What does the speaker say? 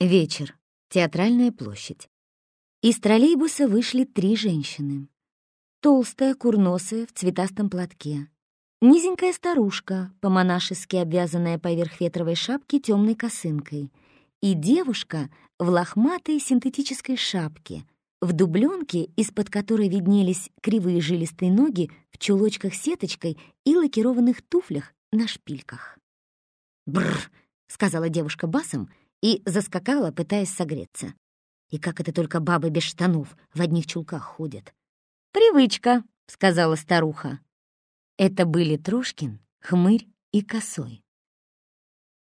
Вечер. Театральная площадь. Из троллейбуса вышли три женщины. Толстая, курносая, в цветастом платке. Низенькая старушка, по-монашески обвязанная поверх ветровой шапки темной косынкой. И девушка в лохматой синтетической шапке, в дубленке, из-под которой виднелись кривые жилистые ноги в чулочках сеточкой и лакированных туфлях на шпильках. «Бррр!» — сказала девушка басом и заскакала, пытаясь согреться. И как это только бабы без штанов в одних чулках ходят. «Привычка», — сказала старуха. Это были Трошкин, Хмырь и Косой.